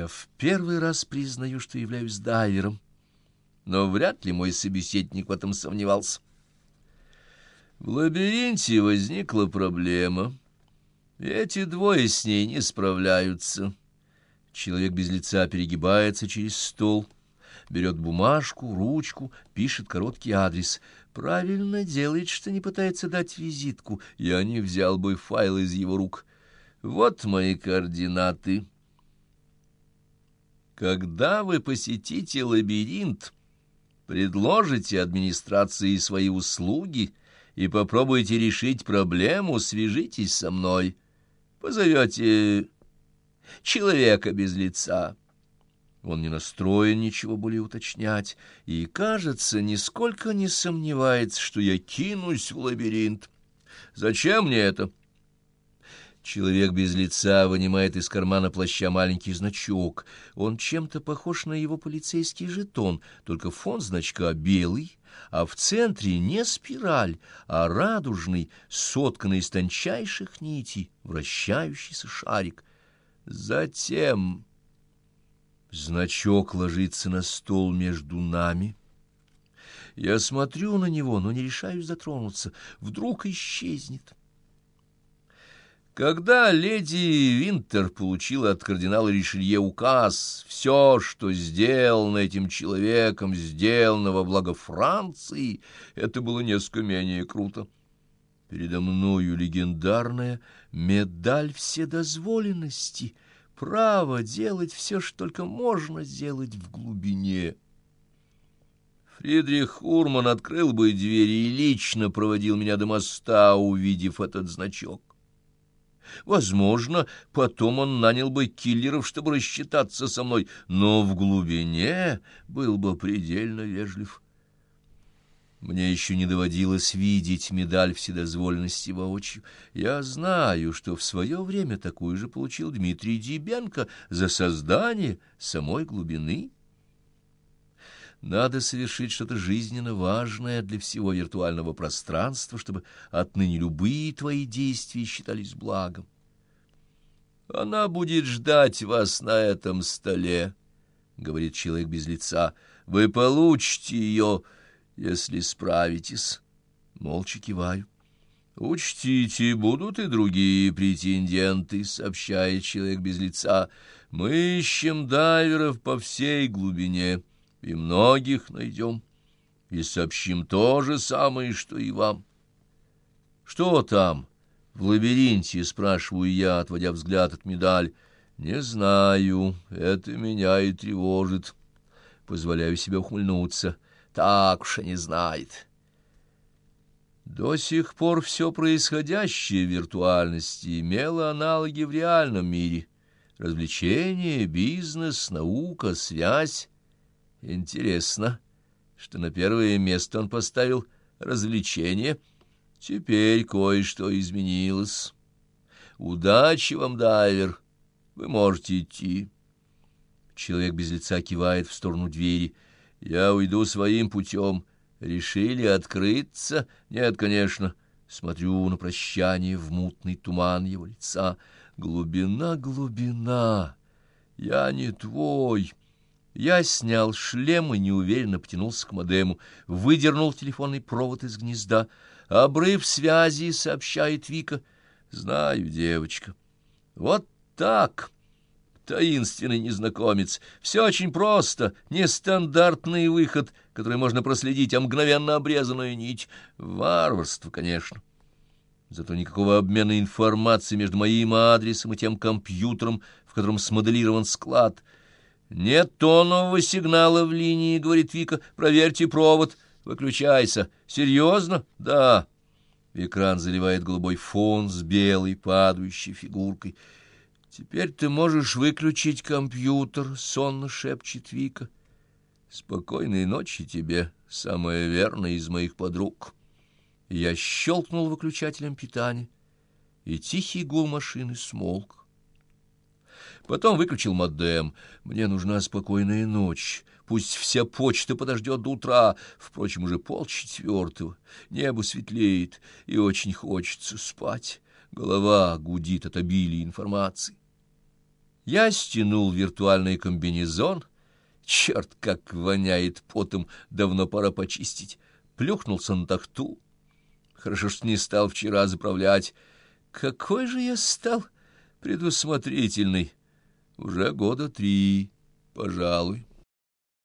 Я в первый раз признаю, что являюсь дайвером, но вряд ли мой собеседник в этом сомневался. В лабиринте возникла проблема. Эти двое с ней не справляются. Человек без лица перегибается через стол, берет бумажку, ручку, пишет короткий адрес. Правильно делает, что не пытается дать визитку. Я не взял бы файл из его рук. Вот мои координаты. Когда вы посетите лабиринт, предложите администрации свои услуги и попробуйте решить проблему, свяжитесь со мной. Позовете человека без лица. Он не настроен ничего более уточнять и, кажется, нисколько не сомневается, что я кинусь в лабиринт. Зачем мне это? Человек без лица вынимает из кармана плаща маленький значок. Он чем-то похож на его полицейский жетон, только фон значка белый, а в центре не спираль, а радужный, сотканный из тончайших нитей, вращающийся шарик. Затем значок ложится на стол между нами. Я смотрю на него, но не решаюсь затронуться. Вдруг исчезнет. Когда леди Винтер получила от кардинала Ришелье указ, все, что сделано этим человеком, сделано во благо Франции, это было несколько менее круто. Передо мною легендарная медаль вседозволенности, право делать все, что только можно сделать в глубине. Фридрих Урман открыл бы двери и лично проводил меня до моста, увидев этот значок. Возможно, потом он нанял бы киллеров, чтобы рассчитаться со мной, но в глубине был бы предельно вежлив. Мне еще не доводилось видеть медаль вседозволенности воочию. Я знаю, что в свое время такую же получил Дмитрий Дебенко за создание самой глубины. Надо совершить что-то жизненно важное для всего виртуального пространства, чтобы отныне любые твои действия считались благом. Она будет ждать вас на этом столе, — говорит человек без лица. Вы получите ее, если справитесь. Молча киваю. «Учтите, будут и другие претенденты», — сообщает человек без лица. «Мы ищем дайверов по всей глубине» и многих найдем, и сообщим то же самое, что и вам. Что там в лабиринте, спрашиваю я, отводя взгляд от медаль. Не знаю, это меня и тревожит. Позволяю себе ухмыльнуться. Так уж и не знает. До сих пор все происходящее в виртуальности имело аналоги в реальном мире. Развлечения, бизнес, наука, связь. Интересно, что на первое место он поставил развлечение. Теперь кое-что изменилось. Удачи вам, дайвер. Вы можете идти. Человек без лица кивает в сторону двери. Я уйду своим путем. Решили открыться? Нет, конечно. Смотрю на прощание в мутный туман его лица. Глубина, глубина. Я не твой. Я снял шлем и неуверенно потянулся к модему, выдернул телефонный провод из гнезда. «Обрыв связи», — сообщает Вика. «Знаю, девочка». «Вот так». Таинственный незнакомец. Все очень просто. Нестандартный выход, который можно проследить, а мгновенно обрезанная нить. Варварство, конечно. Зато никакого обмена информацией между моим адресом и тем компьютером, в котором смоделирован склад — «Нет тонового сигнала в линии», — говорит Вика. «Проверьте провод. Выключайся. Серьезно?» «Да». Экран заливает голубой фон с белой падающей фигуркой. «Теперь ты можешь выключить компьютер», — сонно шепчет Вика. «Спокойной ночи тебе, самая верная из моих подруг». Я щелкнул выключателем питания, и тихий гул машины смолк. Потом выключил модем. Мне нужна спокойная ночь. Пусть вся почта подождет до утра. Впрочем, уже полчетвертого. Небо светлеет, и очень хочется спать. Голова гудит от обилия информации. Я стянул виртуальный комбинезон. Черт, как воняет потом, давно пора почистить. Плюхнулся на тахту. Хорошо, что не стал вчера заправлять. Какой же я стал предусмотрительный. Уже года три, пожалуй.